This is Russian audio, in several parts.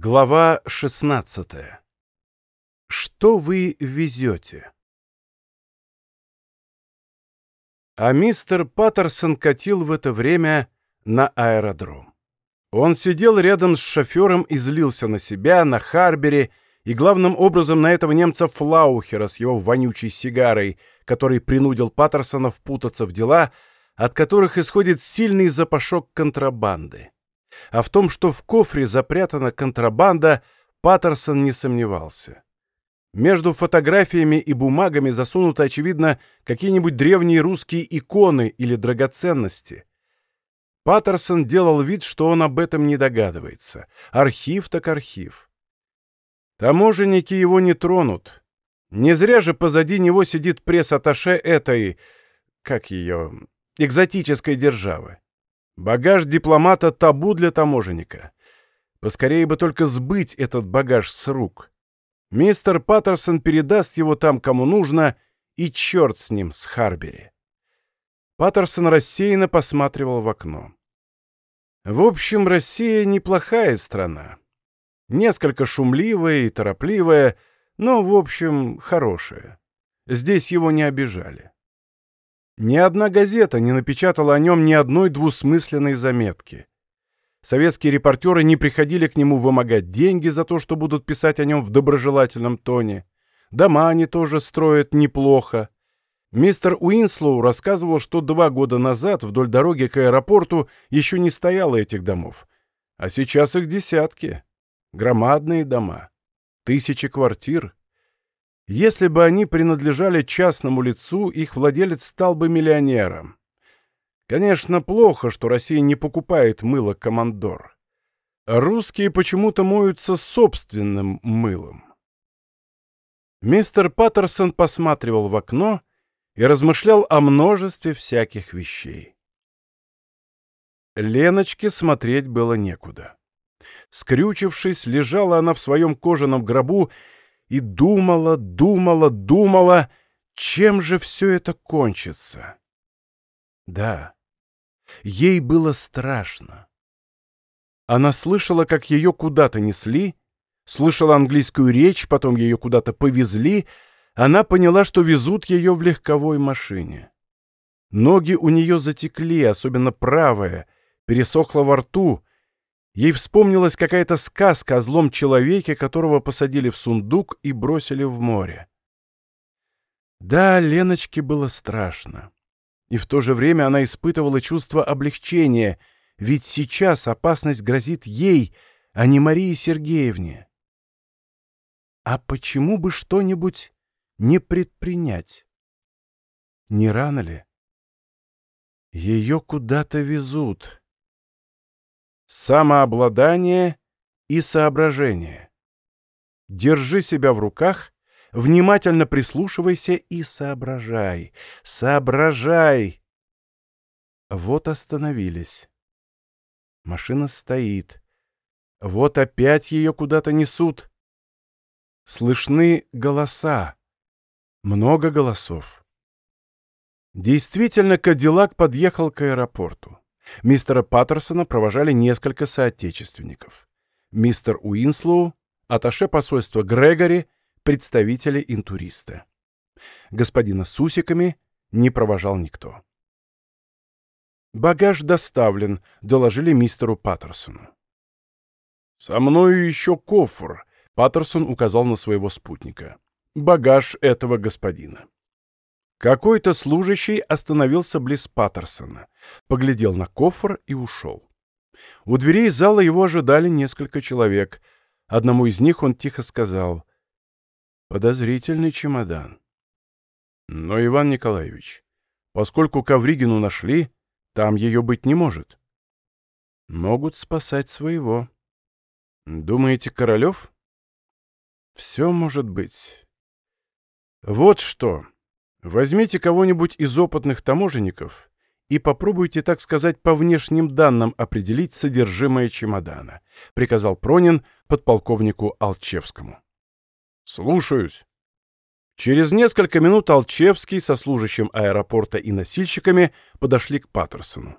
Глава 16. Что вы везете? А мистер Паттерсон катил в это время на аэродром. Он сидел рядом с шофером и злился на себя, на Харбере и главным образом на этого немца Флаухера с его вонючей сигарой, который принудил Паттерсона впутаться в дела, от которых исходит сильный запашок контрабанды а в том, что в кофре запрятана контрабанда, Паттерсон не сомневался. Между фотографиями и бумагами засунуты, очевидно, какие-нибудь древние русские иконы или драгоценности. Паттерсон делал вид, что он об этом не догадывается. Архив так архив. Таможенники его не тронут. Не зря же позади него сидит пресс-атташе этой, как ее, экзотической державы. Багаж дипломата — табу для таможенника. Поскорее бы только сбыть этот багаж с рук. Мистер Паттерсон передаст его там, кому нужно, и черт с ним, с Харбери. Паттерсон рассеянно посматривал в окно. В общем, Россия неплохая страна. Несколько шумливая и торопливая, но, в общем, хорошая. Здесь его не обижали. Ни одна газета не напечатала о нем ни одной двусмысленной заметки. Советские репортеры не приходили к нему вымогать деньги за то, что будут писать о нем в доброжелательном тоне. Дома они тоже строят неплохо. Мистер Уинслоу рассказывал, что два года назад вдоль дороги к аэропорту еще не стояло этих домов. А сейчас их десятки. Громадные дома. Тысячи квартир. Если бы они принадлежали частному лицу, их владелец стал бы миллионером. Конечно, плохо, что Россия не покупает мыло «Командор». Русские почему-то моются собственным мылом. Мистер Паттерсон посматривал в окно и размышлял о множестве всяких вещей. Леночке смотреть было некуда. Скрючившись, лежала она в своем кожаном гробу и думала, думала, думала, чем же все это кончится. Да, ей было страшно. Она слышала, как ее куда-то несли, слышала английскую речь, потом ее куда-то повезли, она поняла, что везут ее в легковой машине. Ноги у нее затекли, особенно правая, пересохла во рту, Ей вспомнилась какая-то сказка о злом человеке, которого посадили в сундук и бросили в море. Да, Леночке было страшно. И в то же время она испытывала чувство облегчения, ведь сейчас опасность грозит ей, а не Марии Сергеевне. А почему бы что-нибудь не предпринять? Не рано ли? Ее куда-то везут самообладание и соображение. Держи себя в руках, внимательно прислушивайся и соображай, соображай. Вот остановились. Машина стоит. Вот опять ее куда-то несут. Слышны голоса. Много голосов. Действительно, Кадиллак подъехал к аэропорту. Мистера Паттерсона провожали несколько соотечественников. Мистер Уинслоу, атташе посольства Грегори, представители интуриста. Господина с усиками не провожал никто. «Багаж доставлен», — доложили мистеру Паттерсону. «Со мною еще кофр», — Паттерсон указал на своего спутника. «Багаж этого господина». Какой-то служащий остановился близ Паттерсона, поглядел на кофр и ушел. У дверей зала его ожидали несколько человек. Одному из них он тихо сказал «Подозрительный чемодан». «Но, Иван Николаевич, поскольку Ковригину нашли, там ее быть не может». «Могут спасать своего». «Думаете, Королев?» «Все может быть». «Вот что». Возьмите кого-нибудь из опытных таможенников и попробуйте, так сказать, по внешним данным определить содержимое чемодана», — приказал Пронин подполковнику Алчевскому. «Слушаюсь». Через несколько минут Алчевский со служащим аэропорта и носильщиками подошли к Паттерсону.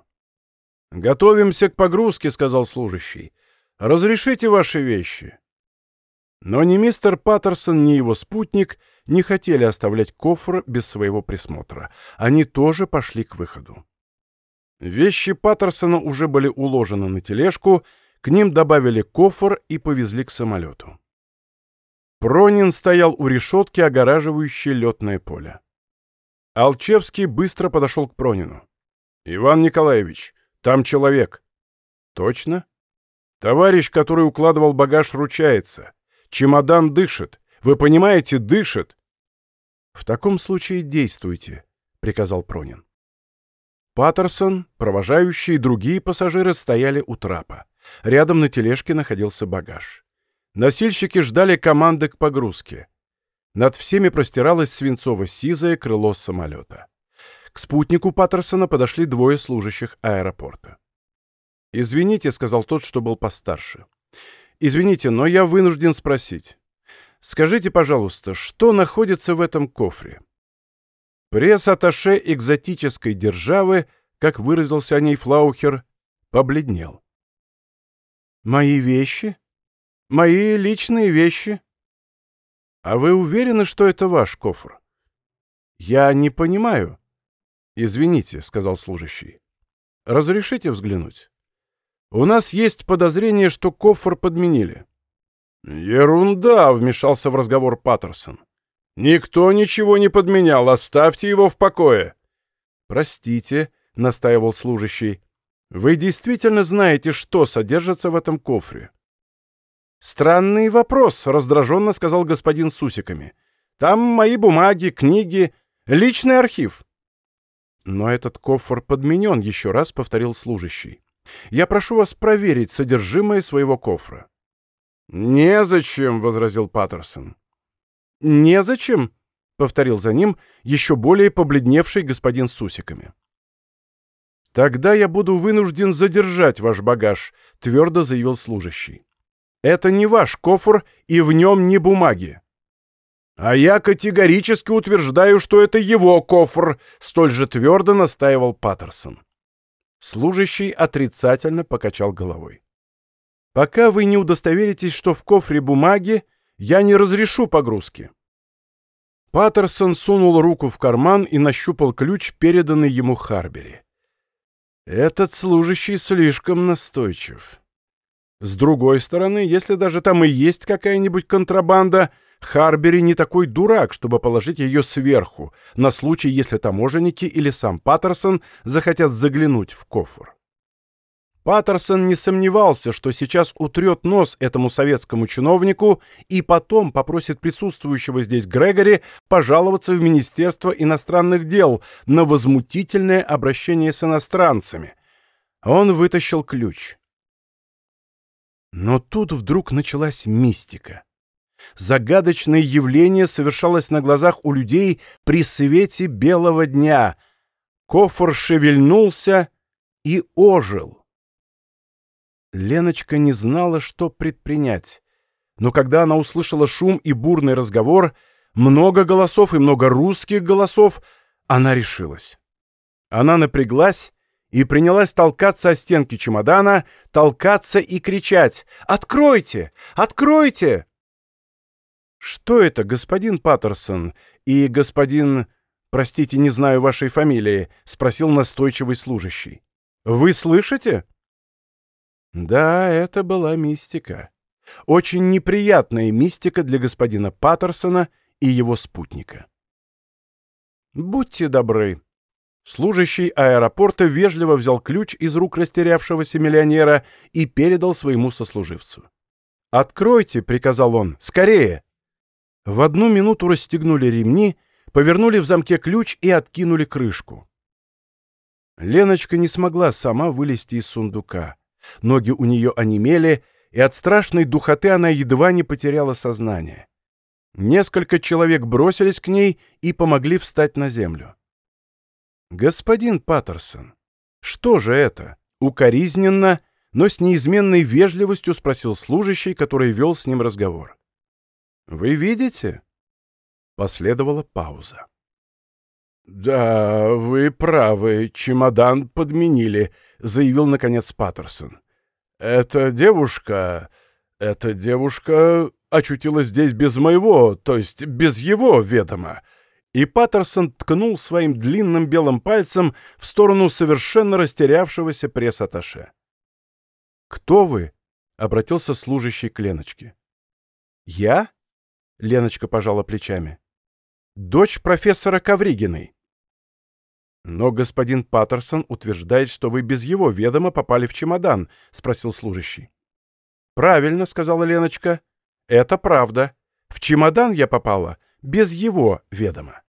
«Готовимся к погрузке», — сказал служащий. Разрешите ваши вещи?» Но ни мистер Паттерсон, ни его спутник не хотели оставлять кофр без своего присмотра. Они тоже пошли к выходу. Вещи Паттерсона уже были уложены на тележку, к ним добавили кофр и повезли к самолету. Пронин стоял у решетки, огораживающей летное поле. Алчевский быстро подошел к Пронину. «Иван Николаевич, там человек». «Точно?» «Товарищ, который укладывал багаж, ручается. Чемодан дышит. Вы понимаете, дышит. В таком случае действуйте, приказал Пронин. Паттерсон, провожающие и другие пассажиры стояли у трапа. Рядом на тележке находился багаж. Носильщики ждали команды к погрузке. Над всеми простиралось свинцово-сизое крыло самолета. К спутнику Паттерсона подошли двое служащих аэропорта. «Извините», — сказал тот, что был постарше. Извините, но я вынужден спросить. Скажите, пожалуйста, что находится в этом кофре? Пресс-атташе экзотической державы, как выразился о ней Флаухер, побледнел. «Мои вещи? Мои личные вещи?» «А вы уверены, что это ваш кофр?» «Я не понимаю». «Извините», — сказал служащий. «Разрешите взглянуть?» У нас есть подозрение, что кофр подменили». «Ерунда!» — вмешался в разговор Паттерсон. «Никто ничего не подменял, оставьте его в покое». «Простите», — настаивал служащий, — «вы действительно знаете, что содержится в этом кофре?» «Странный вопрос», — раздраженно сказал господин с усиками. «Там мои бумаги, книги, личный архив». «Но этот кофр подменен», — еще раз повторил служащий. Я прошу вас проверить содержимое своего кофра». «Незачем», — возразил Паттерсон. «Незачем», — повторил за ним еще более побледневший господин с усиками. «Тогда я буду вынужден задержать ваш багаж», — твердо заявил служащий. «Это не ваш кофр, и в нем не бумаги». «А я категорически утверждаю, что это его кофр», — столь же твердо настаивал Паттерсон. Служащий отрицательно покачал головой. «Пока вы не удостоверитесь, что в кофре бумаги, я не разрешу погрузки». Паттерсон сунул руку в карман и нащупал ключ, переданный ему Харбери. «Этот служащий слишком настойчив. С другой стороны, если даже там и есть какая-нибудь контрабанда, Харбери не такой дурак, чтобы положить ее сверху, на случай, если таможенники или сам Паттерсон захотят заглянуть в кофр. Паттерсон не сомневался, что сейчас утрет нос этому советскому чиновнику и потом попросит присутствующего здесь Грегори пожаловаться в Министерство иностранных дел на возмутительное обращение с иностранцами. Он вытащил ключ. Но тут вдруг началась мистика. Загадочное явление совершалось на глазах у людей при свете белого дня. Кофр шевельнулся и ожил. Леночка не знала, что предпринять. Но когда она услышала шум и бурный разговор, много голосов и много русских голосов, она решилась. Она напряглась и принялась толкаться о стенки чемодана, толкаться и кричать «Откройте! Откройте!» «Что это, господин Паттерсон и господин... Простите, не знаю вашей фамилии», — спросил настойчивый служащий. «Вы слышите?» Да, это была мистика. Очень неприятная мистика для господина Паттерсона и его спутника. «Будьте добры». Служащий аэропорта вежливо взял ключ из рук растерявшегося миллионера и передал своему сослуживцу. «Откройте», — приказал он, — «скорее!» В одну минуту расстегнули ремни, повернули в замке ключ и откинули крышку. Леночка не смогла сама вылезти из сундука. Ноги у нее онемели, и от страшной духоты она едва не потеряла сознание. Несколько человек бросились к ней и помогли встать на землю. «Господин Паттерсон, что же это?» Укоризненно, но с неизменной вежливостью спросил служащий, который вел с ним разговор. Вы видите?» Последовала пауза. «Да, вы правы, чемодан подменили», — заявил, наконец, Паттерсон. Эта девушка... Эта девушка очутилась здесь без моего, то есть без его ведома. И Паттерсон ткнул своим длинным белым пальцем в сторону совершенно растерявшегося пресс-атташе. «Кто вы?» — обратился служащий к Леночке. «Я?» — Леночка пожала плечами. «Дочь профессора Ковригиной». «Но господин Паттерсон утверждает, что вы без его ведома попали в чемодан», — спросил служащий. «Правильно», — сказала Леночка. «Это правда. В чемодан я попала без его ведома».